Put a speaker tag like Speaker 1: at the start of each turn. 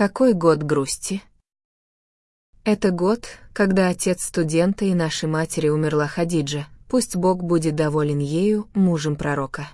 Speaker 1: Какой год грусти? Это год, когда отец студента и нашей матери умерла Хадиджа, пусть Бог будет доволен ею, мужем пророка.